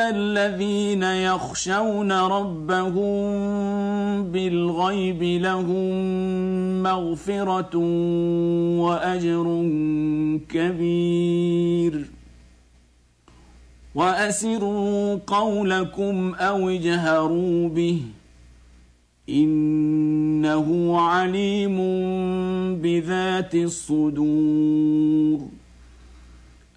ان الذين يخشون ربهم بالغيب لهم مغفرة وأجر كبير. وأسروا قولكم أو اجهروا به إنه عليم بذات الصدور.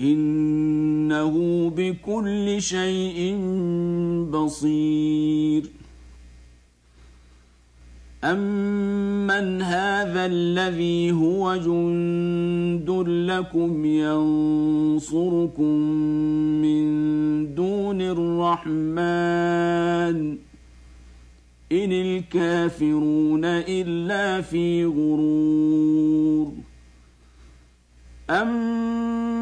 إنه بكل شيء بصير. امن هذا الذي هو جند لكم ينصركم من دون الرحمن ان الكافرون الا في غرور.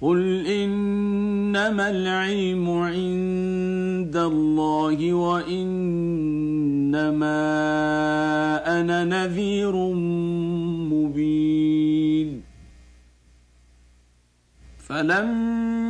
قل انما العلم عند الله وانما أنا نذير مبين فلما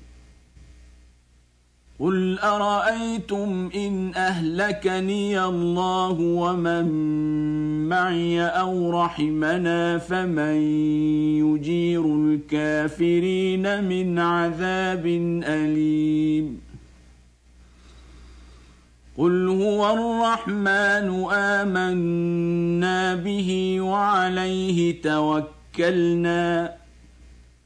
قل ارايتم ان اهلكني الله ومن معي أو رحمنا فمن يجير الكافرين من عذاب اليم قل هو الرحمن امنا به وعليه توكلنا